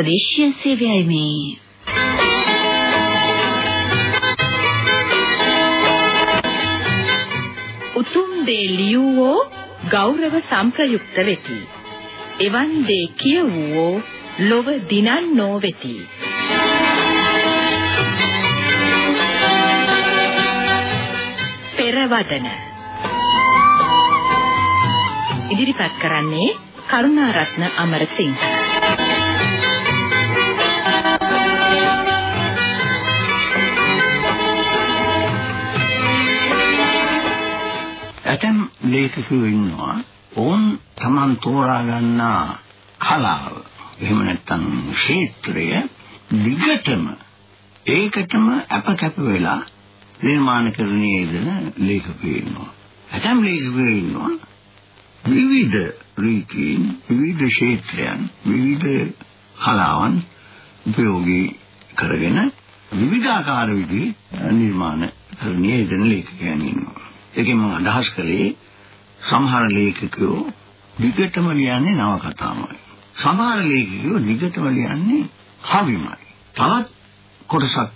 ස්වදේශීය සේවයයි මේ. උතුම් දේ ලියවෝ ගෞරව සම්ප්‍රයුක්ත වෙති. එවන් දේ කියවෝ ලොව දිනන්නෝ වෙති. පෙරවදන ඉදිරිපත් කරන්නේ කරුණාරත්න අමරසිංහ ඇතම් ලේඛකයෝ ඉන්නවා ඕන් Taman තෝරා ගන්නා කලාව එහෙම නැත්නම් ක්ෂේත්‍රය දිගටම ඒකටම අපකප වෙලා නිර්මාණකරණයේ යෙදෙන ලේඛකයෝ ඉන්නවා. ඇතම් ලේඛකයෝ ඉන්නවා විවිධ රීතීන් විවිධ ක්ෂේත්‍රයන් විවිධ කලාවන් උපයෝගී කරගෙන විවිධාකාර විදිහේ නිර්මාණ කරණයේ යෙදෙන ලේඛකයන් ඉන්නවා. ඒකෙන් මම අදහස් කළේ සමහර ලේඛකයෝ දිගටම ලියන්නේ නවකතාමයි. සමහර ලේඛකයෝ දිගටම ලියන්නේ කවිමයි. තවත් කොටසක්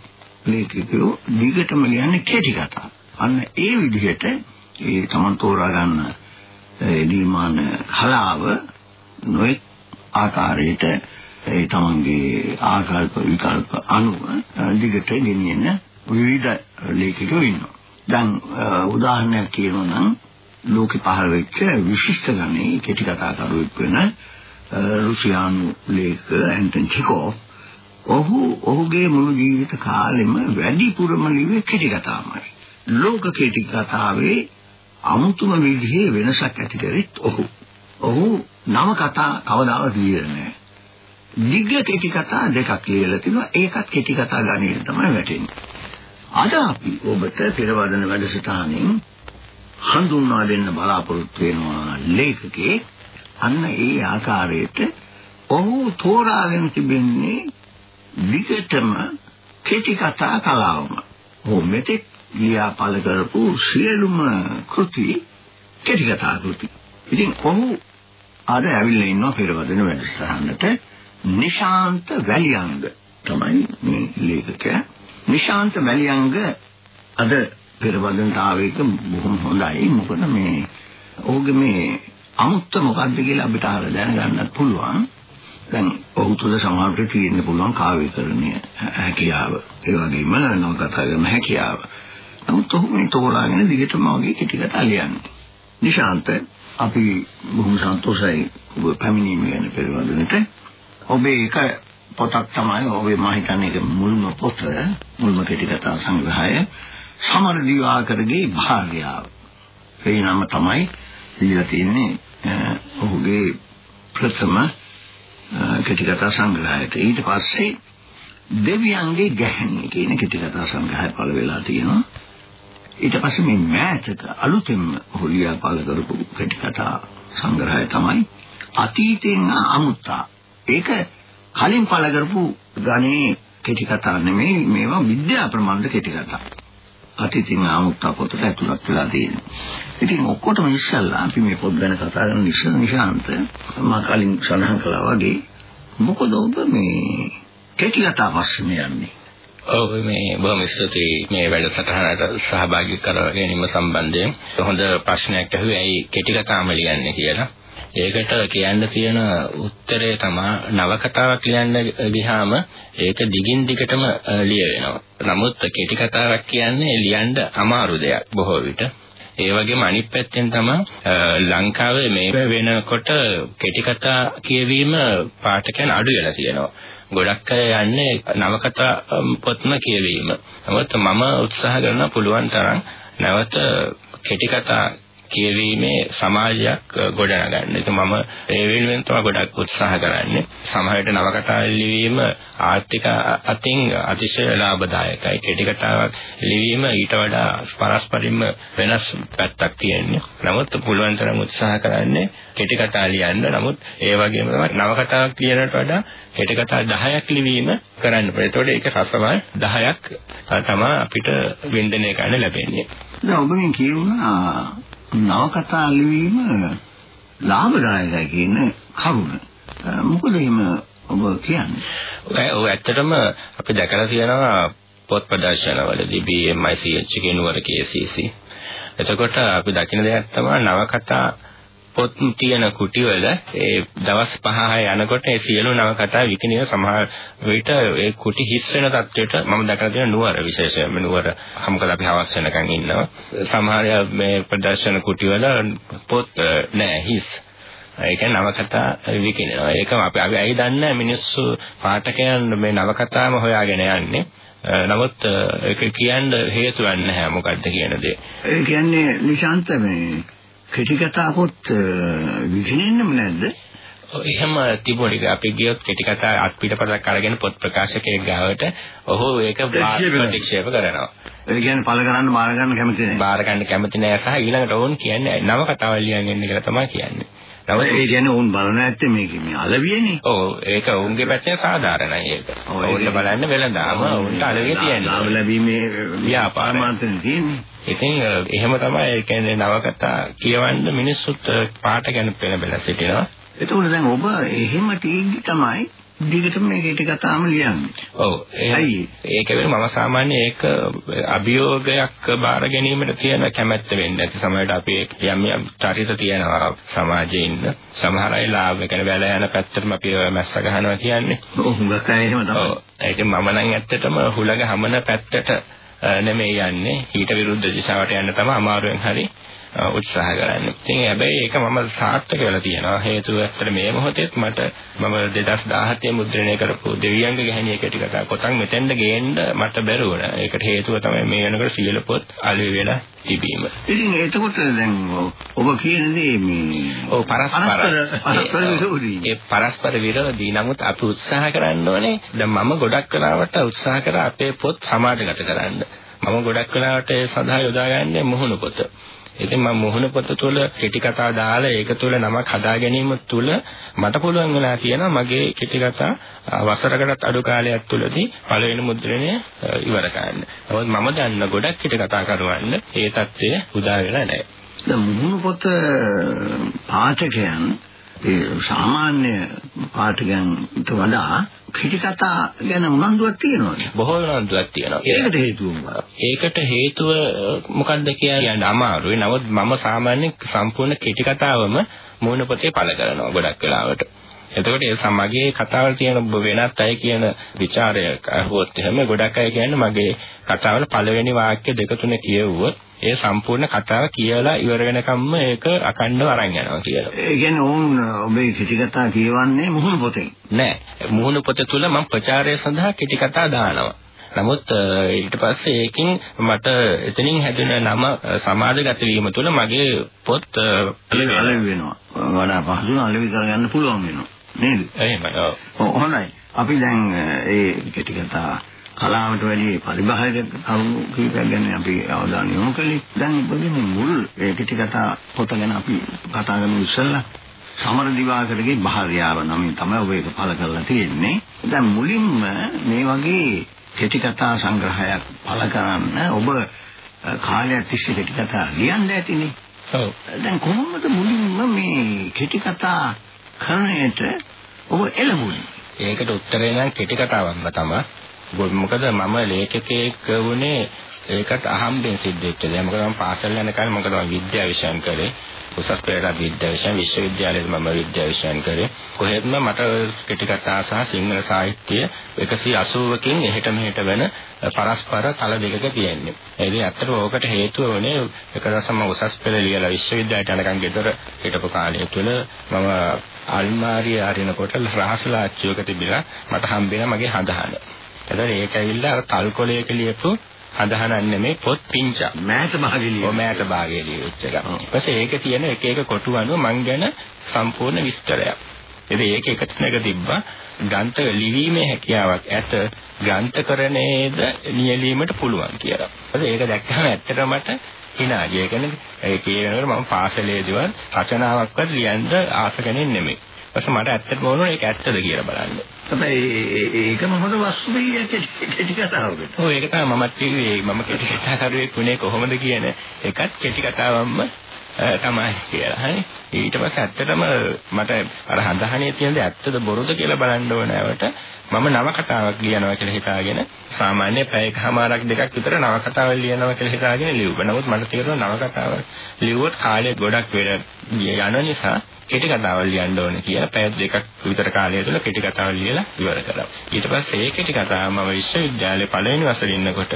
ලේඛකයෝ දිගටම ලියන්නේ කෙටි කතා. අන්න ඒ විදිහට ඒ තමන් තෝරා ගන්න නිර්මාණ කලාව නොඑක් ආකාරයට ඒ තමන්ගේ ආකල්ප විකල්ප අනුව දිගට ගෙනියන විවිධ ලේඛකයෝ ඉන්නවා. දැන් උදාහරණයක් කියනවා නම් ලෝකෙ පහළ වෙච්ච විශිෂ්ට ගණේ කෙටි කතා කරුවෙක් වෙන රුසියානු ලේඛක ඇන්ටන් චෙකෝව් ඔහු ඔහුගේ මුළු ජීවිත කාලෙම වැඩිපුරම ලිව්වේ කෙටි කතාමයි. ලෝක කෙටි කතාවේ අමුතුම විදිහේ වෙනසක් ඇති කරෙත් ඔහු. ඔහු නව කතා කවදාවත් ලියන්නේ නැහැ. දිග්ග කෙටි කතා දෙකක් ලියලා තිනවා. ඒකත් කෙටි කතා ගණයේ තමයි වැටෙන්නේ. අද අපි ඔබට පෙරවදන වැඩසටහනින් හඳුන්වා දෙන්න බලාපොරොත්තු වෙනවා ලේඛකේ අන්න ඒ ආකාරයට ඔහු තෝරාගෙන තිබෙන්නේ විකටම කෙටි කතා කලාවම. ඔහු මෙතෙක් ලියා පළ කරපු සියලුම කෘති කෙටි කතා කෘති. ඉතින් ඔහු අද ඇවිල්ලා ඉන්නවා පෙරවදන වැඩසටහනට නිශාන්ත වැලියංග තමයි මේ ලේඛකයා. නිශාන්ත වැලියංග අද පෙරවදනට ආවේක බොහොම හොඳයි. මොකද මේ ඔහුගේ මේ අමුත්ත මොකද්ද කියලා අපිට අහලා දැනගන්නත් පුළුවන්. දැන් ඔහු තුළ සමාජයට තියෙන්න පුළුවන් කාව්‍යකරණය හැකියාව. ඒ වගේම නවකතා කරන හැකියාව. නමුත් ඔහු මේ තෝරාගෙන දිගටම වගේ කෙටි කතා ලියන්නේ. නිශාන්ත අපි බොහොම සන්තෝෂයි ඔබ පැමිණීම ගැන පෙරවදනට. ඔබේ එක පොතක් තමයි ඔබේ මම හිතන්නේ ඒක මුල්ම පොත මුල්ම කෙටි කතා සංග්‍රහය සමර දිවාකරගේ භාර්යාව. ඒ නම තමයි දීලා තියෙන්නේ ඔහුගේ ප්‍රථම කෙටි කතා සංග්‍රහයට. ඊට පස්සේ දෙවියන්ගේ ගැහණිය කියන කෙටි කතා සංග්‍රහය පළ වෙලා තියෙනවා. ඊට පස්සේ මේ මෑතක අලුතෙන්ම හොලියා පළ කරපු කෙටි කතා සංග්‍රහය තමයි අතීතෙන් අමුත්තා. ඒක කලින් පළ කරපු ගණේ කෙටි කතා නෙමෙයි මේවා විද්‍යා ප්‍රමාණද කෙටි කතා. අතීතින් අමුත්තා පොතට ඇතුළත් වෙලා තියෙනවා. ඉතින් ඔක්කොටම ඉස්සල්ලා අපි මේ පොත් ගැන කතා කරන නිසා නිශාන්ත මම කලින් සඳහන් කළා වගේ මොකද ඔබ මේ කෙටි කතා පස්සේ යන්නේ? ඔව් මේ බොහොම ස්තුතියි මේ වැඩසටහනට සහභාගී කර ගැනීම සම්බන්ධයෙන් හොඳ ප්‍රශ්නයක් ඇහුවේ ඇයි කෙටි කතාම ලියන්නේ කියලා. ඒකට කියන්න තියෙන උත්තරය තමයි නවකතාවක් ලියන්න ගියාම ඒක දිගින් දිගටම ලිය වෙනවා. නමුත් කෙටි කතාවක් කියන්නේ ලියන්න අමාරු දෙයක් බොහෝ විට. ඒ වගේම අනිත් පැත්තෙන් තමයි ලංකාවේ මේ වෙනකොට කෙටි කතා කියවීම පාඨකයන් අඩු වෙලා තියෙනවා. ගොඩක් අය යන්නේ නවකතා පොත්ම කියවීම. නමුත් මම උත්සාහ කරන පුළුවන් තරම් නැවත කෙටි කතා කියවීමේ සමාජයක් ගොඩනගන්න. ඒක මම ඒ වෙනුවෙන් තමයි ගොඩක් උත්සාහ කරන්නේ. සමහරවිට නවකතා ලිවීම ආර්ථික අතින් අතිශය ලාභදායකයි. කෙටි කතාවක් ලිවීම ඊට වඩා පරස්පරින්ම වෙනස් පැත්තක් තියෙන්නේ. නමුත් පුළුවන් තරම් උත්සාහ කරන්නේ කෙටි කතා ලියන්න. නමුත් ඒ වගේම තමයි නවකතාවක් ලියනට වඩා කෙටි කතා 10ක් ලිවීම කරන්න පුළුවන්. ඒතකොට ඒක රසවල් 10ක් තමයි අපිට වින්දනය කරන්න ලැබෙන්නේ. දැන් ඔබගෙන් කියුණා නවකතා ලිවීම ලාභදායකයි කියන කරුණ. මොකද එහෙම ඔබ කියන්නේ? ඔව් ඇත්තටම අපි දැකලා තියෙනවා පොත් ප්‍රදර්ශනවලදී BMICH කියනවර KCC. එතකොට අපි දකින දෙයක් තමයි නවකතා පොත් තියෙන කුටිවල ඒ දවස් 5 යනකොට ඒ සියලු නවකතා විකිනින සමහර විට ඒ කුටි හිස් වෙන තත්ත්වයට මම දැකලා තියෙන නුවර විශේෂයෙන්ම නුවර මොකද අපි හවස් වෙනකන් ඉන්නවා. සමහර මේ ප්‍රදර්ශන කුටිවල පොත් නෑ හිස්. ඒ කියන්නේ නවකතා විකිනවා ඒකම අපි අපි ඇයි දන්නේ මිනිස්සු පාඨකයන් මේ නවකතාම හොයාගෙන යන්නේ. නමුත් ඒක කියන්න හේතුවක් නැහැ මොකද්ද කියන දේ. ඒ කියන්නේ නිශාන්ත මේ කෙටි කතා පොත් විකිනෙන්නම නැද්ද? එහෙම තිබුණේ අපි ගියොත් කෙටි කතා අත් පිටපතක් අරගෙන පොත් ප්‍රකාශකයෙක් ගාවට ඔහු ඒක ප්‍රතික්ෂේප කරනවා. ඒ කියන්නේ පළ කරන්න බාර ගන්න කැමති නැහැ. බාර ගන්න කැමති නැහැ සහ ඊළඟට ඕන් කියන්නේ නව කතාවල් ලියන්නේ කියලා තමයි කියන්නේ. නමුත් ඒ කියන්නේ උන් බලන ඇත්තේ මේක මේ අලවියනේ. ඔව් ඒක උන්ගේ පැත්තෙන් සාධාරණයි ඒක. ඔවුන්ට බලන්න වෙලඳාම උන්ට අලවිය තියෙනවා. ලාභ ලැබීමේ ව්‍යාපාරමාන්තෙන් තියෙන්නේ. ඉතින් එහෙම තමයි ඒ කියන්නේ නවකතා කියවන්න මිනිස්සුත් පාට ගැන පෙළඹලා සිටිනවා. එතකොට දැන් ඔබ එහෙම තීන්දුව තමයි දිගටම මේ කීට කතාම ලියන්නේ. ඔව් ඒයි ඒක වෙන මම සාමාන්‍ය ඒක අභියෝගයක් බාර ගැනීමට තියෙන කැමැත්ත වෙන්නේ නැති සමහරවිට අපි යම් යම් චරිත තියෙනවා සමාජයේ ඉන්න සමහර අය ලාභ කියන වැල යන පැත්තටම අපි මැස්ස ගහනවා කියන්නේ. ඔව් හුඟක් අය එහෙම තමයි. ඔව් ඒක මම නම් ඇත්තටම හුලඟ හමන පැත්තට නෙමෙයි යන්නේ. ඊට විරුද්ධ දිශාවට යන්න තමයි අමාරුවෙන් හරි උත්සාහ කරන්නේ. ඉතින් හැබැයි ඒක මම සාර්ථක වෙලා තියෙනවා. හේතුව ඇත්තට මේ මොහොතේත් මට මම 2017 මුද්‍රණය කරපු දෙවියන්ග ගැහණිය කෙටි කතා පොතක් මෙතෙන්ද ගේන්න මට බැරි වුණා. ඒකට හේතුව තමයි මේ වෙනකොට සියලු පොත් අලුයි වෙලා තිබීම. ඉතින් එතකොට දැන් ඔබ කියන්නේ මේ ඔව් පරස්පර. ඒ පරස්පර විරෝධී නමුත් අපි උත්සාහ කරන්න ඕනේ. දැන් මම ගොඩක් වෙලාවට උත්සාහ කරා අපේ පොත් සමාජගත කරන්න. මම ගොඩක් වෙලාවට ඒ සඳහා යොදාගන්නේ මුහුණු පොත. ඉතින් මම මොහොන පොත තුළ කෙටි කතා දාලා ඒක තුළ නමක් හදා ගැනීම තුළ මට පුළුවන් වෙලා තියෙනවා මගේ කෙටි කතා වසරකටත් අඩු කාලයක් තුළදී පළවෙනි මුද්‍රණය ඉවර කරන්න. නමුත් මම දන්න ගොඩක් කෙටි කතා කරවන්න ඒ தත්ත්වය උදා වෙලා නැහැ. දැන් මුහුණු පොත පාඨකයන් ඒ සාමාන්‍ය පාඨකයන්ට වඩා කෙටි කතා ගැන උනන්දුවක් තියෙනවද? බොහෝ උනන්දුවක් තියෙනවා. ඒකට හේතුව ඒකට හේතුව මොකක්ද කියන්න අමාරුයි. නමුත් මම සාමාන්‍යයෙන් සම්පූර්ණ කෙටි කතාවම මූණ පොතේ පළ කරනවා ගොඩක් වෙලාවට. එතකොට ඒ සමගයේ කතාවල තියෙන වෙනත් අය කියන ਵਿਚාරය අහුවොත් එහෙම ගොඩක් අය කියන්නේ මගේ කතාවල පළවෙනි වාක්‍ය දෙක තුන කියවුවොත් ඒ සම්පූර්ණ කතාව කියලා ඉවර වෙනකම්ම ඒක අකණ්ඩව අරන් යනවා කියලා. ඒ කියන්නේ ඕන් ඔබේ කෙටි කතා කියවන්නේ මුහුණු පොතෙන්. නෑ. මුහුණු පොත තුල මම ප්‍රචාරය සඳහා කෙටි කතා දානවා. නමුත් ඊට පස්සේ ඒකෙන් මට එතනින් හැදෙන නම සමාජගත වීම තුළ මගේ පොත් අලෙවි වෙනවා. වඩා පහසුව අලෙවි කරගන්න පුළුවන් වෙනවා. නේද? එහෙමයි. ඔව්. හොඳයි. අපි දැන් ඒ කෙටි කතා කලාවට වැඩි පරිබාහිර කරුණු කීපයක් ගැන අපි අවධානය යොමු කළේ. දැන් ඉතින් මුල් කෙටි කතා පොත ගැන අපි කතා කරමු ඉස්සෙල්ලා. සමර දිවාකරගේ භාර්යාව නම තමයි ඔබ ඒක පළ කරලා තියෙන්නේ. දැන් මුලින්ම මේ වගේ කෙටි කතා සංග්‍රහයක් පළ කරන්න ඔබ කාලයක් තිස්සේ කෙටි කතා ලියන්න ඇතිනේ. ඔව්. දැන් කොහොමද මුලින්ම මේ කෙටි කතා කරන්නට ඔබ එළඹුණේ? ඒකට උත්තරේ නම් කෙටි කතාවක්ම තමයි. මොකද මම ලේඛකයෙක් වුණේ ඒකට අහම්බෙන් සිද්ධ වෙච්ච දෙයක්. මොකද මම පාසල් යන කාලේ මොකද මම විද්‍යා විෂයන් කරේ. උසස් පෙරට විද්‍යා විෂයන් විශ්වවිද්‍යාලයේ මම විද්‍යා විෂයන් කරේ. කොහෙත්ම මට කෙටි කතා සහ සිංහල සාහිත්‍ය 180කින් එහෙට මෙහෙට වෙන පරස්පර තල දෙකක තියෙන්නේ. ඒ ඉතින් ඇත්තටම ඕකට හේතුව වුණේ එක දවසක් මම උසස් පෙළ ලියලා විශ්වවිද්‍යාලයට යනකම් ගෙදර හිටපු කාලය තුල මම අල්මාරිය අරිනකොට රහසලා අච්චුවක තිබිලා මට හම්බෙලා මගේ හඳහන. එතකොට ඒක ඇවිල්ලා අර තල්කොලයක ලියපු අදහනක් නෙමෙයි පොත් පිංචා. මෑත භාගයේ ලියන. ඔව් මෑත භාගයේ ලියවිච්ච එක. ඊපස්සේ ඒක තියෙන එක එක කොටු අනුව මං ගැන සම්පූර්ණ විස්තරයක්. ඉතින් ඒක එක තැනක තිබ්බා ග්‍රන්ථ ලිවීමේ හැකියාවක් ඇත ග්‍රන්ථකරණයේද නියැලීමට පුළුවන් කියලා. ඊපස්සේ ඒක දැක්කම ඇත්තටම මට හිනාගිය. ඒ කියන්නේ ඒ කියනකොට මම පාසලේදීවත් රචනාවක්වත් ලියන්න ආස කෙනෙක් නෙමෙයි. ඊපස්සේ මට ඇත්තටම ඕන ඒක ඇත්තද කියලා බලන්න. හැබැයි ඒකම හොඳ වස්තුවේ කෙටි කතාවකට. ඔව් ඒක තමයි මමත් කිව්වේ මම කෙටි කතා කරුවෙක් වුණේ කොහොමද කියන එකත් කෙටි කතාවක්ම තමයි කියලා. හරි. ඊට පස්සේ ඇත්තටම මට අර හඳහනේ තියෙන දේ ඇත්තද බොරුද කියලා බලන්න ඕනෑවට මම නවකතාවක් ලියනවා කියලා හිතාගෙන සාමාන්‍ය පැයකමාරක් දෙකක් විතර නවකතාවක් ලියනවා කියලා හිතාගෙන ලියුවා. නමුත් මට තේරුණා නවකතාවක් ලියුවොත් කාලය ගොඩක් වෙන යන නිසා කෙටි කතාවක් ලියන්න ඕනේ කියලා පැය දෙකක් විතර කාලය තුළ කෙටි කතාවක් ලියලා ඉවර කළා. ඊට පස්සේ ඒ කෙටි කතාව මම විශ්වවිද්‍යාලේ පළවෙනි වසරේ ඉන්නකොට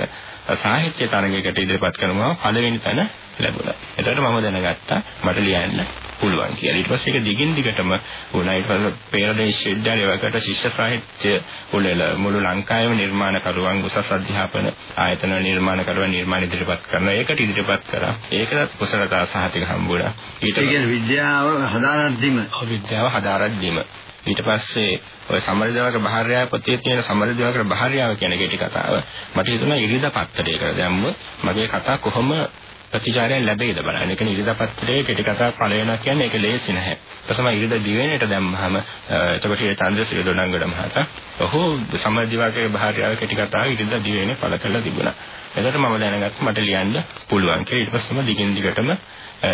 සාහිත්‍ය තරගයකට ඉදිරිපත් කරනවා පළවෙනි තැන ලැබුණා. එතකොට මම දැනගත්තා මට ලියන්න පුළුවන් කියලා. ඊට පස්සේ ඒක දිගින් දිගටම වුණා. ඊට පස්සේ පේරදේශ විද්‍යාලයේ වකට ශිෂ්‍ය සාහිත්‍ය උළෙල මුළු ලංකාවේම නිර්මාණකරුවන් උසස් අධ්‍යාපන ආයතන නිර්මාණකරුවන් නිර්මාණ ඉදිරිපත් කරනවා. ඒකට ඉදිරිපත් කරා. ඒකත් කුසලතා සහතික හම්බුණා. ඊට කියන්නේ විද්‍යාව හදාරද්දිම විද්‍යාව හදාරද්දිම ඊට පස්සේ ඔය සමරදේවක භාර්යාව පොතේ තියෙන සමරදේවක භාර්යාව කියන කෙටි කතාව මට හිතුණා ඉරිදා පත්තරයකට දැම්මොත් මගේ කතා කොහොම ප්‍රතිචාරයක් ලැබෙයිද බලන්න. ඒ කියන්නේ ඉරිදා පත්‍රයේ කෙටි කතා පළ වෙනවා කියන්නේ ඒක ලේසි නැහැ. ඊපස්සම ඉරිදා දිවෙනට දැම්මහම එතකොට ඒ චන්ද්‍රසිරි දොඩංගඩ මහතා ඔහු සමාජීවාකයේ භාර්යාව කෙටි කතාව ඉරිදා දිවෙනේ පළ කළා තිබුණා. එතකොට මම දැනගත්තා මට ලියන්න පුළුවන් කියලා. ඊට පස්සෙම දිගින් දිගටම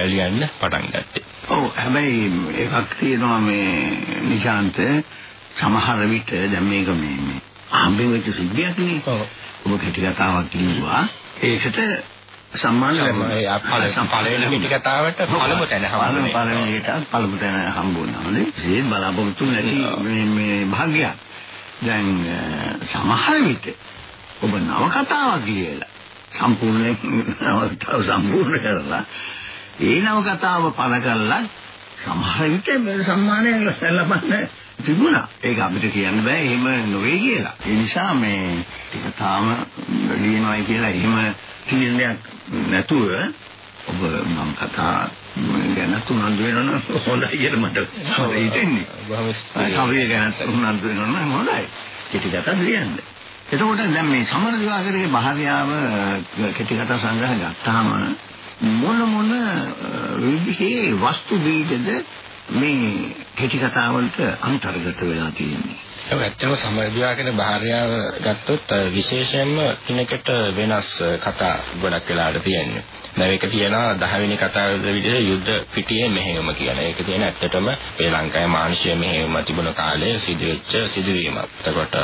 ලියන්න පටන් ගත්තේ. ඔව් හැබැයි එකක් තියෙනවා මේ නිශාන්ත සමහර විට දැන් මේක මේ මේ හම්බෙන් වෙච්ච සිද්ධියක් නේ. ඔව්. ඔබ කෙටි කතාවක් ලියුවා. ඒකට සම්මාන ලැබුණා. පළවෙනි පිටි කතාවට පළමු තැන හම්බුනේ. පළවෙනි එකට පළමු තැන හම්බුණානේ. ඒ බලාපොරොත්තු නැති මේ මේ භාග්‍යයක්. දැන් සමහර විට ඔබ නව කතාවක් කියලා සම්පූර්ණ නවකතාව සම්පූර්ණ කරලා ඒ නව කතාව පළ කළා සමහර විට සම්මානය ලබන්න තිබුණා. ඒක අපිට කියන්න බෑ එහෙම නොවේ කියලා. ඒ නිසා මේ ටික තාම ලියනවායි කියලා එහෙම තීරණයක් නැතුව ඔබ මම කතා ගැන උනන්දු වෙනවනම් හොඳයි කියලා මට හිතෙන්නේ. බොහොම ස්තුතියි. ගැන උනන්දු වෙනවනම් හොඳයි. කෙටි කතා ලියන්න. එතකොට දැන් මේ සමර දිවාකරගේ භාර්යාව කෙටි කතා සංග්‍රහ ගත්තාම මොන මොන විදිහේ වස්තු බීජද මේ කෙටි කතාවලට අන්තර්ගත වෙලා තියෙන්නේ. ඒක ඇත්තම සමරදිවා කියන භාර්යාව ගත්තොත් විශේෂයෙන්ම කෙනෙකුට වෙනස් කතා ගොඩක් වෙලාට තියෙන්නේ. දැන් ඒක තියෙනවා 10 වෙනි කතාවේ විදිහට යුද්ධ පිටියේ මෙහෙයුම කියන. ඒක තියෙන ඇත්තටම ශ්‍රී ලංකාවේ මානුෂීය මෙහෙයුම තිබුණ කාලේ සිදුවෙච්ච සිදුවීමක්. එතකොට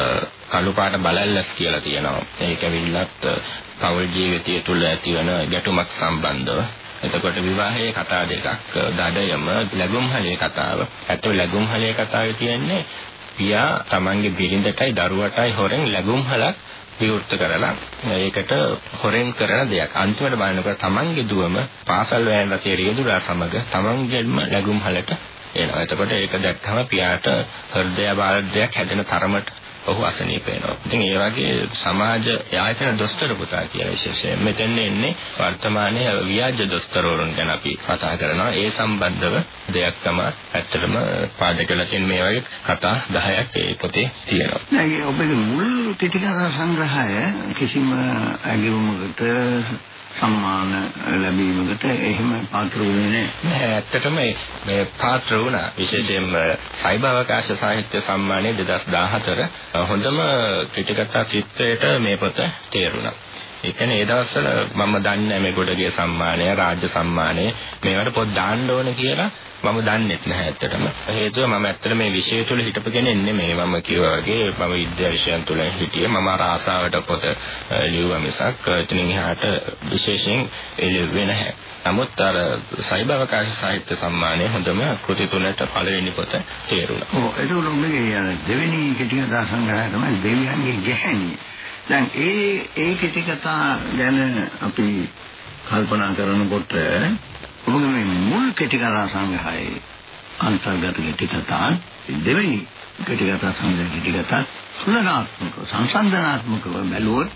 කළු පාට බලල්ලස් කියලා තියෙනවා. ඒක විල්ලත් පෞල් ජීවිතය තුළ ඇතිවන ගැටුමක් සම්බන්ධව එතකොට විවාහයේ කතා දෙකක් දඩයම ලැබුම්හලේ කතාව. ඇත්තට ලැබුම්හලේ කතාවේ තියෙන්නේ පියා තමන්ගේ බිරිඳටයි දරුවටයි හොරෙන් ලැබුම්හලක් විවෘත කරලා ඒකට හොරෙන් කරන දෙයක්. අන්තිමට බලනකොට තමන්ගේ දුවම පාසල් වෑන් රථයේ රියදුරා සමග තමන්ගේම ලැබුම්හලට එනවා. එතකොට ඒක දැක්කම පියාට හෘදය බාධයක් හැදෙන තරමට ඔහු අසනීප වෙනවා. ඉතින් ඒ වගේ සමාජ ආයතන දොස්තර පුතා කියලා විශේෂයෙන් මෙතෙන් එන්නේ වර්තමානයේ ව්‍යාජ දොස්තරවරුන් ගැන අපි කතා කරනවා. ඒ සම්බන්ධව දෙයක් තමයි ඇත්තටම පාදකලා තියෙන මේ වගේ කතා 10ක් ඒ පොතේ තියෙනවා. නෑ ඔබේ මුල් ටිකක සංග්‍රහය කිසිම අගයුමකට සම්මාන ලැබීමකට එහෙම පාත්‍ර වුණේ නැහැ. ඇත්තටම මේ පාත්‍ර වුණා. විශේෂයෙන්ම සයිබර් අවකාශ සාහිත්‍ය සම්මානයේ 2014 හොඳම ක්‍රිටිකතා චිත්‍රයට මේ පොත තේරුණා. ඒ කියන්නේ ඒ දවස්වල මම දන්නේ මේ ගොඩගේ සම්මානය, රාජ්‍ය සම්මානය මේවට පොත් දාන්න ඕන කියලා මම දන්නේත් නැහැ ඇත්තටම. හේතුව මම ඇත්තට මේ විෂය තුල හිටපු කෙනෙක් නෙමෙයි. මම කිව්වා වගේ මම විද්‍යා විෂයන් තුල හිටියේ. මම අර ආසාවට පොත ලියුවා මිසක් එතනින් එහාට විශේෂයෙන් එළිවෙ නැහැ. නමුත් අර සයිබවකාශ සාහිත්‍ය සම්මානයේ හොඳම කෘති තුනට පළවෙනි පොත තේරුණා. ඔව් ඒක උඹගේ දෙවෙනි කෙටි කතා සංග්‍රහය තමයි දෙවියන්ගේ ගැහැණිය. දැන් ඒ ඒ කෙටි කතා ගැන අපි කල්පනා කරනකොට ඔබගේ මේ මුල් කෙටි කතා සංග්‍රහයේ අන්තර්ගත කෙටි කතා දෙවෙනි කෙටි කතා සංග්‍රහ කෙටි කතා තුලනාත්මක සංසන්දනාත්මකව බැලුවොත්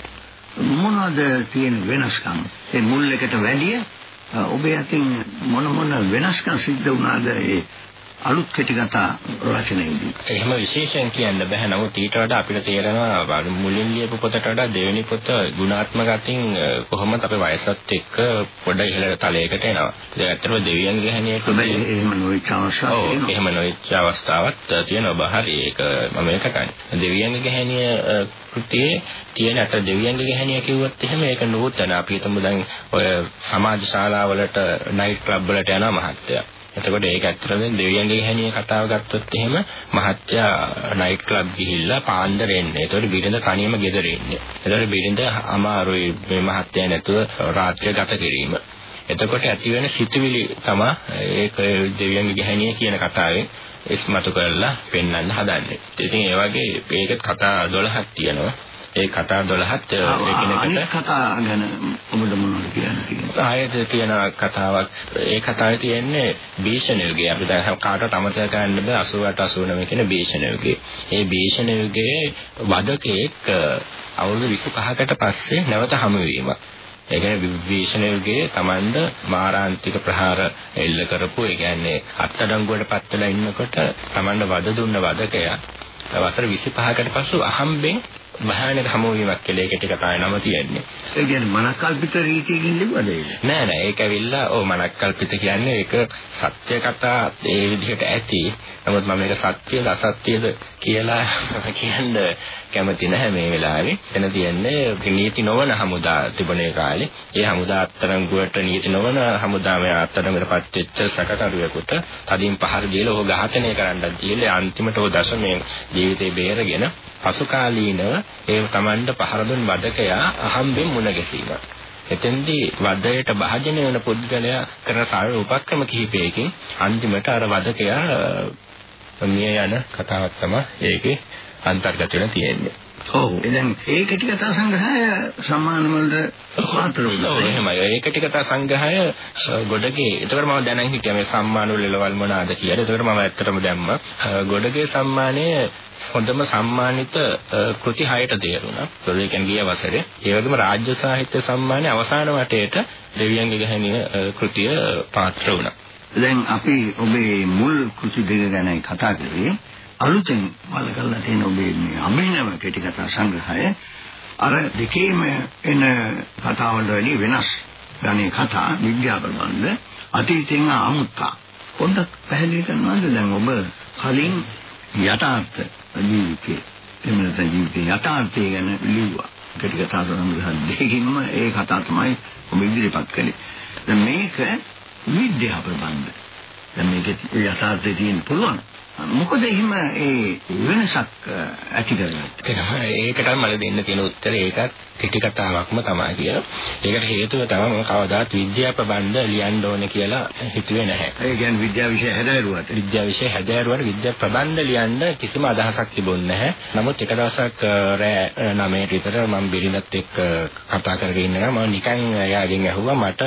මොනවද තියෙන වෙනස්කම්? ඒ මුල් එකට වැඩිය ඔබේ අතින් මොන මොන වෙනස්කම් සිද්ධ වුණාද? ඒ අලුත් කෙටි කතා රචනයේදී. එහෙම විශේෂයෙන් කියන්න බෑ. නමුත් ඊට වඩා අපිට තේරෙනවා මුලින් ලියපු පොතට වඩා දෙවෙනි පොත ගුණාත්මක අතින් කොහොමද අපේ වයසත් එක්ක පොඩ ඉහළ තලයකට එනවා. ඒක ඇත්තටම දෙවියන්ගේ හැණියක එහෙම නොවිච්ච අවස්ථාවක්. එහෙම නොවිච්ච අවස්ථාවක් තියෙනවා. බහරි ඒක මම ඒක කන්නේ. දෙවියන්ගේ හැණිය කෘතියේ තියෙන අත දෙවියන්ගේ ගැහණිය කිව්වොත් එහෙම ඒක නූතන අපි හිතමු දැන් ඔය සමාජ ශාලාවලට නයිට් ක්ලබ් වලට යනවා මහත්තයා. එතකොට ඒක ඇත්තටම දෙවියන්ගේ ගැහණිය කතාව ගත්තොත් එහෙම මහත්තයා නයිට් ක්ලබ් ගිහිල්ලා පාන්දර එන්නේ. එතකොට බිරිඳ තනියම ගෙදර ඉන්නේ. එතකොට බිරිඳ අමාරුයි මේ මහත්තයා නැතුව රාත්‍රිය ගත කිරීම. එතකොට ඇති වෙන සිතුවිලි තමයි ඒක දෙවියන්ගේ ගැහණිය කියන කතාවේ ඉස්මතු කරලා පෙන්වන්න හදන්නේ. ඉතින් ඒ වගේ ඒකත් කතා 12ක් තියෙනවා. ඒ කතා 12ත් එකිනෙකට කතා ගැන ඔබට මොනවද කියන්නේ? ආයෙත් තියෙන කතාවක් ඒ කතාවේ තියෙන්නේ භීෂණ යුගය. අපි දැන් කාටවත් අමතක කරන්න බෑ 88 89 කියන භීෂණ යුගය. ඒ භීෂණ යුගයේ වදකෙක් අවුරුදු 25කට පස්සේ නැවත හමු වීමක්. ඒ කියන්නේ විභීෂණ යුගයේ Tamanda මාරාන්තික ප්‍රහාර එල්ල කරපු ඒ කියන්නේ අත්අඩංගුවට පත් වෙලා ඉන්නකොට Tamanda වද දුන්න වදකයා වසර 25කට පසු අහම්බෙන් භයානක හමුවීමක් කියලා ඒකට කතාවේ නම තියෙන්නේ. ඒ කියන්නේ මනක්කල්පිත රීතියකින් ලිව්වද ඒක? නෑ නෑ ඒක ඇවිල්ලා ඔව් මනක්කල්පිත කියන්නේ ඒක සත්‍ය කතා ඒ විදිහට ඇති. නමුත් මම මේක සත්‍යද අසත්‍යද කියලා කියන්න කැමති නැහැ මේ වෙලාවේ. එතන තියෙන්නේ නීති නොවන හමුදා තිබුණේ කාලේ. ඒ හමුදා අත්තරංගුවට නීති නොවන හමුදාවේ අත්තරංගුවටපත් වෙච්ච සැකකරුවෙකුට තදින් පහර දීලා ඔහු ඝාතනය කරන්න දීලා අන්තිමට ඔහු දශමයෙන් ජීවිතේ බේරගෙන පසු කාලීනව ඒ Tamanda පහර දුන් වදකයා අහම්බෙන් මුණ ගැසීම. එතෙන්දී වදයට භාජනය වෙන පුද්ගලයා කරන සාර උපක්‍රම කිහිපයකින් අන්තිමට අර වදකයා මිය යන කතාවක් තමයි ඒකේ අන්තර්ගත වෙලා තියෙන්නේ. ඔව්. දැන් ඒ කෙටි කතා සංග්‍රහය සම්මාන වලට පාත්‍ර වුණා. ඔව් එහෙමයි. ඒ කෙටි කතා සංග්‍රහය ගොඩගේ. ඒතකොට මම දැනන් හිටියා මේ සම්මාන වල ලෙවල් මොනවාද කියලා. ඒතකොට මම ඇත්තටම දැම්මා. ගොඩගේ සම්මානය හොඳම සම්මානිත කෘති 6ට දෙරුණා. ඒ කියන්නේ ගිය වසරේ. ඒ වගේම රාජ්‍ය සාහිත්‍ය සම්මානයේ අවසාන වටේට දෙවියන්ගේ ගැහණිය කෘතිය පාත්‍ර වුණා. දැන් අපි ඔබේ මුල් කෘති දෙක ගැන කතා කරේ. අලුතෙන් වල කරලා තියෙන ඔබේ මේ අභිනව කෙටි කතා සංග්‍රහය අර දෙකේම එන කතාවල වලින් වෙනස්. ගණේ කතා විද්‍යා ප්‍රබන්ධ අතීතෙන් අමුත්තා. පොඩ්ඩක් පැහැදිලි කරනවද දැන් ඔබ කලින් යථාර්ථ ජීවිතේ එහෙම නැත්නම් ජීවිතේ යථාර්ථය ගැන ලිව්වා. කෙටි කතා සංග්‍රහ දෙකකින්ම ඒ කතා තමයි ඔබ ඉදිරිපත් කළේ. දැන් මේක විද්‍යා ප්‍රබන්ධ. දැන් මේක යථාර්ථයේ තියෙන පුළුවන්. මොකද එහෙම ඒ වෙනසක් ඇති කරගත්තේ? ඒකට මම දෙන්න තියෙන උත්තරේ ඒකත් කෙටි කතාවක්ම තමයි කියලා. ඒකට හේතුව තමයි මම කවදාත් විද්‍යා ප්‍රබන්ධ ලියන්න ඕනේ කියලා හිතුවේ නැහැ. ඒ කියන්නේ විද්‍යා විෂය හැදෑරුවට. විද්‍යා විෂය හැදෑරුවට විද්‍යා ප්‍රබන්ධ ලියන්න කිසිම අදහසක් තිබුණේ නැහැ. නමුත් එක දවසක් රෑ 9ට විතර මම බිරිඳත් එක්ක කතා කරගෙන ඉන්නවා. මම නිකන් එයාගෙන් ඇහුවා මට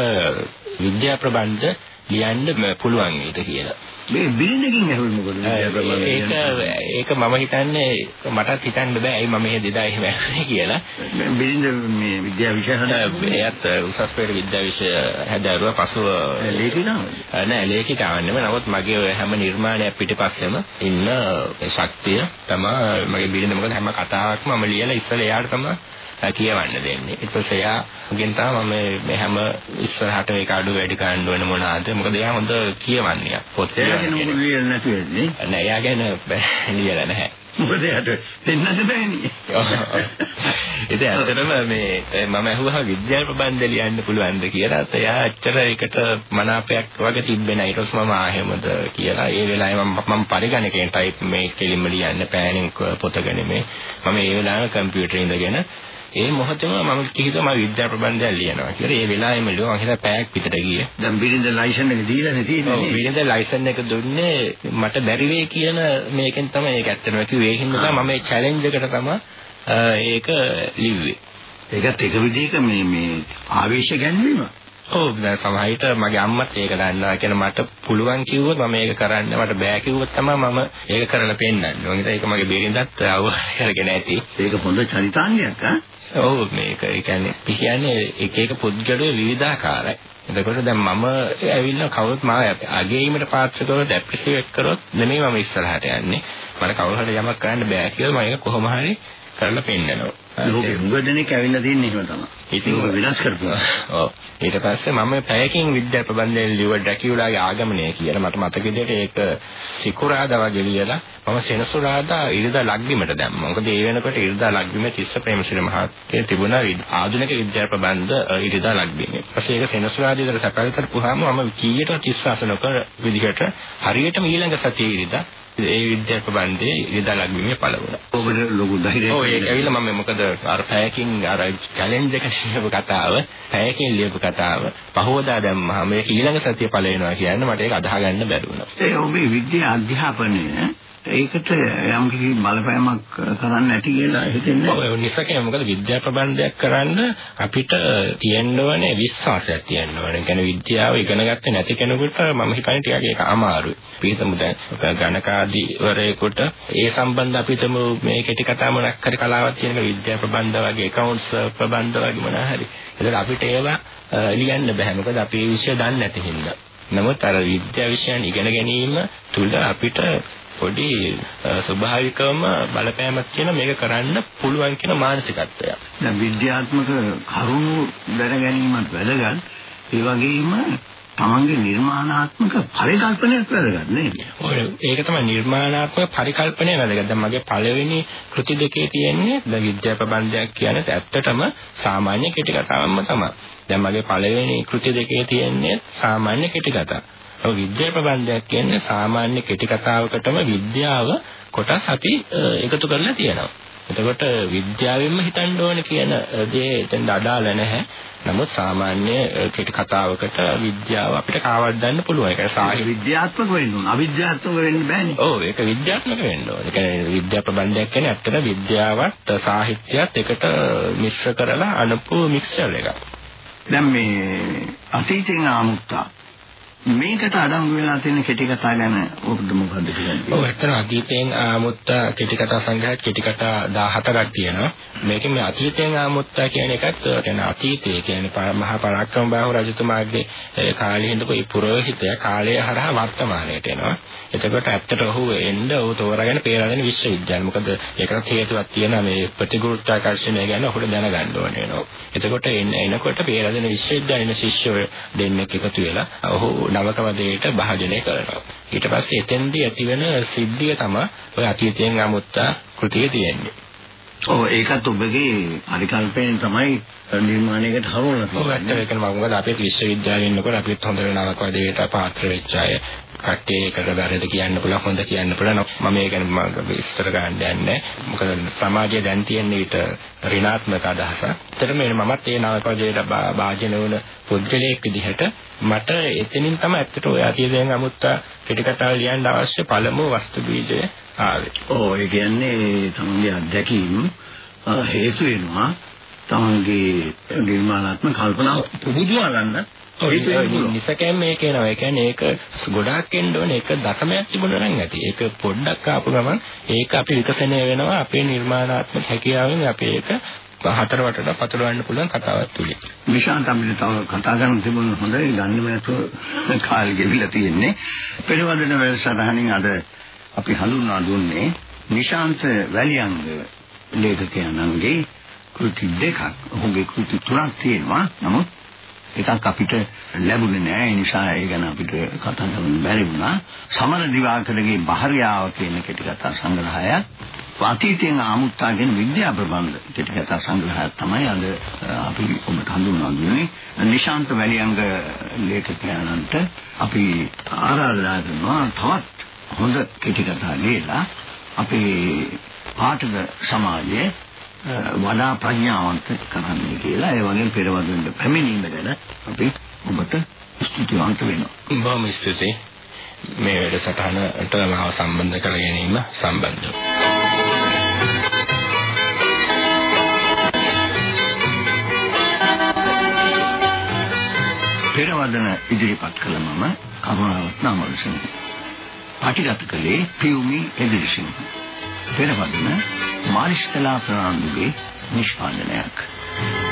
විද්‍යා ප්‍රබන්ධ ලියන්න පුළුවන් නේද කියලා. මේ බිරිඳකින් ඇහුවේ මොකද? ඒක ඒක මම හිතන්නේ මටත් හිතන්න බෑ ඇයි මම මේ දෙදා එහෙම ඇහුවේ කියලා. බිරිඳ මේ විද්‍යා විෂය හදා එයත් උසස් පෙළ විද්‍යා විෂය හැදෑරුවා පසුව ලේඛිකාව. නෑ ලේඛිකාවක් නෙමෙයි. නමුත් මගේ හැම නිර්මාණයක් පිටිපස්සෙම ඉන්න ශක්තිය තමයි මගේ බිරිඳ මොකද හැම කතාවක්ම මම ලියලා ඉස්සෙල්ලා එයාට තමයි කියවන්න දෙන්නේ. ඊට පස්සේ එයාගෙන් තමයි මේ හැම ඉස්සරහට මේක අඩු වැඩි කරන්න වෙන මොනවාද? මොකද එයා හොඳ කියවන්නේ. පොත් එයාගෙන මොකද ලියලා නැති වෙන්නේ? නෑ එයාගෙන ලියලා නැහැ. මොකද එයාට දෙන්නද බෑනේ. ඉතින් ඇත්තටම මේ මම අහුවා විද්‍යා ප්‍රබන්ධ ලියන්න පුළුවන්ද කියලා. එයා ඇත්තට ඒකට මනාපයක් වගේ තිබ්බේ නැහැ. ඊට පස්සේ මම ආහෙමද කියලා. ඒ වෙලාවේ මම මම පරිගණකයෙන් ටයිප් මේ කෙලින්ම ලියන්න පෑනින් පොතක නෙමෙයි. මම ඒ වෙලාවේ කම්පියුටරේ ඉඳගෙන ඒ මොහොතේම මම කිහිප මම විද්‍යා ප්‍රබන්ධයක් ලියනවා කියලා. ඒ වෙලාවෙම ලියුවා මම හිතා පැයක් විතර ගියේ. දැන් බිරිඳ ලයිසන් එක දීලානේ තියෙන්නේ. ඔව් බිරිඳ ලයිසන් එක දුන්නේ මට බැරි වෙයි කියන මේකෙන් තමයි ඒක ඇත්තටම කිව්වේ. ඒ හින්දා මම මේ චැලෙන්ජ් එකට තමයි ඒක ලිව්වේ. ඒකත් එක විදිහක මේ මේ ආවේශ ගැනීම. ඔව් දැන් සමහර විට මගේ අම්මත් ඒක දන්නවා. ඒ කියන්නේ මට පුළුවන් කිව්වොත් මම ඒක කරන්න මට බෑ කිව්වොත් තමයි මම ඒක කරලා පෙන්නන්නේ. මොකද ඒක මගේ බිරිඳත් අවබෝධ කරගෙන ඇති. ඒක පොඳ චරිතාංගයක් ආ. ඔව් මේක ඒ කියන්නේ කියන්නේ එක එක පුද්ගලයෝ විවිධාකාරයි. එතකොට දැන් මම ඇවිල්ලා කවුරුත් මාව අගේීමට පාත්‍ර කරොත් ඇප්‍රීෂিয়েට් කරොත් නෙමෙයි මම ඉස්සරහට යන්නේ. මට කවුරු හරි යමක් කරන්න බෑ කියලා මම ඒක කොහොම හරි කරලා පෙන්නනවා. ලෝකෙ හුඟදෙනෙක් ඇවිල්ලා තින්නේ එහෙම තමයි. ඉතින් ඔබ විනාශ කරපුවා. ඔව්. ඊට පස්සේ මම පැයකින් විද්‍යා ප්‍රබන්ධයෙන් ලියව ඩ්‍රැකියුලාගේ ආගමනය කියලා මට මතක විදිහට ඒක සිකුරාදා වගේ ලියලා මම සෙනසුරාදා ඉරිදා ලග්බිමට දැම්මා. මොකද ඒ වෙනකොට ඉරිදා ලග්බිමේ තිස්ස ප්‍රේමසිරි මහත්තයා තිබුණා ආධුනික විද්‍යා ප්‍රබන්ධ ඉරිදා ලග්බිමේ. ඊපස්සේ ඒක සෙනසුරාදා ඉදලා සැපල් කරපුවාම මම කීයටවත් විශ්වාස නොකර විදිහට හරියටම ඊළඟ සතියේ ඉරිදා ඒ විද්‍යා ප්‍රබන්ධයේ ඉරිදා ලග්බිමේ පළ වුණා. ඔබට ලොකු ධෛර්යයක්. ඔව් ඒක ඇවිල්ලා මම මොකද අර පැයකින් අර චැලෙන්ජ් එක ලියපු කතාව, පැයකින් ලියපු කතාව පහවදා දැම්මහම මේක ඊළඟ සතිය පළ වෙනවා කියන්නේ මට ඒක අදාහ ගන්න බැරි වුණා. ඒ ඔබේ විද්‍යා අධ්‍යාපනය ඒකට යම් කිසි බලපෑමක් කරන්න නැති කියලා හිතෙන්නේ. ඔව් ඒ නිසකේ මොකද විද්‍යා ප්‍රබන්ධයක් කරන්න අපිට තියෙන්න ඕනේ විශ්වාසයක් තියෙන්න ඕනේ. කියන්නේ විද්‍යාව ඉගෙන ගත්තේ නැති කෙනෙකුට මම හිතන්නේ ටිකක් ඒක අමාරුයි. පිටතම දැන් ගණකාදීවරයෙකුට ඒ සම්බන්ධ අපිටම මේ කෙටි කතා මොනක් හරි කලාවක් තියෙන විද්‍යා ප්‍රබන්ධ වගේ accounts ප්‍රබන්ධ වගේ මොනවා හරි. ඒකට අපිට ඒවා ලියන්න බෑ. මොකද අපි ඒ විෂය දන්නේ නැති හින්දා. නමුත් අර විද්‍යා විෂයන් ඉගෙන ගැනීම තුළ අපිට පොඩි ස්වභාවිකවම බලපෑමක් කියන මේක කරන්න පුළුවන් කියන මානසිකත්වය. දැන් විද්‍යාත්මක කරුණු දැන ගැනීමත් වැදගත්. ඒ වගේම තමන්ගේ නිර්මාණාත්මක පරිකල්පනයක් වැදගත් නේද? ඔය ඒක තමයි නිර්මාණාත්මක පරිකල්පනය වැදගත්. දැන් මගේ පළවෙනි කෘති දෙකේ තියෙන්නේ ද විද්‍යා ප්‍රබන්ධයක් කියන්නේ ඇත්තටම සාමාන්‍ය කෙටි කතාවක්ම තමයි. දැන් මගේ පළවෙනි කෘති දෙකේ තියෙන්නේ සාමාන්‍ය කෙටි කතාවක්. ඔය විද්‍යා ප්‍රබන්ධයක් කියන්නේ සාමාන්‍ය කෙටි කතාවකටම විද්‍යාව කොටස් අපි එකතු කරලා තියෙනවා. එතකොට විද්‍යාවෙන්ම හිතන්න ඕන කියන දේ එතෙන් අදාළ නැහැ. නමුත් සාමාන්‍ය කෙටි කතාවකට විද්‍යාව අපිට කාවද්දන්න පුළුවන්. ඒක සාහිත්‍ය විද්‍යාත්මක වෙන්න ඕන. අවිද්‍යාත්මක වෙන්න බෑනේ. ඔව් ඒක විද්‍යාත්මක වෙන්න ඕන. ඒ කියන්නේ විද්‍යා ප්‍රබන්ධයක් කියන්නේ ඇත්තට විද්‍යාවත් සාහිත්‍යයත් එකට මිශ්‍ර කරලා අනුපු මික්ස්චර් එකක්. දැන් මේ අතීතෙන් ආමුත්තා මේකට අඩංගු වෙලා තියෙන කෙටි කතා ගැන ඔබට මොකද කියන්නේ? ඔව් ඇත්තට අතීතයෙන් ආමුත්ත කෙටි කතා සංග්‍රහයක් කෙටි කතා 14ක් තියෙනවා. මේකේ මේ අතීතයෙන් ආමුත්ත කියන එකත් කියන අතීතයේ කියන්නේ මහා පරාක්‍රම බාහු රජතුමාගේ කාලේ ඉඳපු ඒ පුරোহিতය කාලය හරහා වර්තමානයට එනවා. එතකොට ඇත්තට ඔහු එන්න ඔහු තෝරාගෙන පේරාදෙන විශ්වවිද්‍යාලය. මොකද ඒකට හේතුවක් තියෙනවා මේ ප්‍රතිගුරුත්වාකර්ෂණය ගැන ඔහුට දැනගන්න ඕනේ වෙනවා. එතකොට එනකොට පේරාදෙන විශ්වවිද්‍යාලයේ ශිෂ්‍යව දෙන්නෙක් එකතු වෙලා ඔහු නවක වදයට භාජනය කරනවා. ඊට පස්සේ එතෙන්දී ඇතිවෙන සිද්ධිය තමයි ඔය අතීතයෙන් අමුත්තා කෘතියේ තියෙන්නේ. ඔව් ඒකත් ඔබගේ පරිකල්පයෙන් තමයි නිර්මාණයකට හරවලා තියෙන්නේ. ඔව් ඇත්තට ඒක මොකද අපේ විශ්වවිද්‍යාලේ ඉන්නකොට අපිත් හොඳට නවක වදයට පාත්‍ර වෙච්ච අය කට්ටිය ඒකට වැරදි කියන්න පුළුවන් හොඳ කියන්න පුළුවන් මම ඒක ගැන මම විස්තර ගන්න යන්නේ මොකද සමාජයේ දැන් තියෙන ඊට ඍණාත්මක අදහස. ඒතර මේ මමත් ඒ නවකවදේට භාජන වුණ පුද්ගලයෙක් විදිහට මට එතනින් තමයි ඇත්තට ඔය අතියදෙන් අමුත්තා කෙටි කතාව ලියන්න අවශ්‍ය පළමු වස්තු බීජය ආවේ. ඔව් ඒ කියන්නේ තමන්ගේ අත්දැකීම් හේතු වෙනවා තමන්ගේ නිර්මාණාත්මක කල්පනාව පුබුදු අලන්න නිසකෙන් මේ කියනවා. ඒ කියන්නේ ඒක ගොඩාක් එන්න ඕනේ. ඒක දශමයක් තිබුණා නම් ඇති. ඒක පොඩ්ඩක් ආපු ගමන් ඒක අපි විකසනය වෙනවා අපේ නිර්මාණාත්මක හැකියාවෙන් අපි ඒක හතර වටට පතුරවන්න පුළුවන් කතාවක් තුලින්. විශාන්ත අපිට තව කතා කරන්න තිබුණ හොඳයි ගන්නෙම නැතුව කාල් ගෙවිලා තියෙන්නේ. පෙරවදන වැඩසටහනින් අද අපි හඳුන්වා දුන්නේ නිශාන්ත වැලියංග ලේඛකයන්ගේ කෘති දෙකක්. ඔහුගේ කෘති තුනක් තියෙනවා. නමුත් එකක් අපිට ලැබුණේ නෑ ඒ නිසා ඒ ගැන අපිට කතා කරන්න බැරි වුණා සමන දිවාකරගේ බහර්යාව කියන කෙටි කතා සංග්‍රහය අතීතයෙන් ආමුත්තාගෙන විද්‍යා ප්‍රබන්ධ කෙටි කතා සංග්‍රහය තමයි අද අපි ඔබට හඳුන්වා දුන්නේ නිශාන්ත වැලියංග ලේඛකයන්ට අපි ආරාධනා කරනවා තවත් හොඳ කෙටි කතා ලියලා අපේ පාඨක සමාජයේ වඩා ප්‍රඥාවන්ත කරන්නේ කියලා ඒ වගේම පෙරවදෙන්න පැමිණීම ගැන අපි ඔබට ස්තුතිවන්ත වෙනවා. බොහොම ස්තුතියි. මේ වැඩසටහනට මාව සම්බන්ධ කර ගැනීම සම්බන්ධව. පෙරපදන ඉදිරිපත් කළ මම කරුණාරත්න අමරසිංහ. පටිගත කළේ පියුමි එදිරිසිංහ. පෙරපදන මාරිෂ්කලා ප්‍රනාන්දුගේ නිෂ්පාදනයක්. Thank you.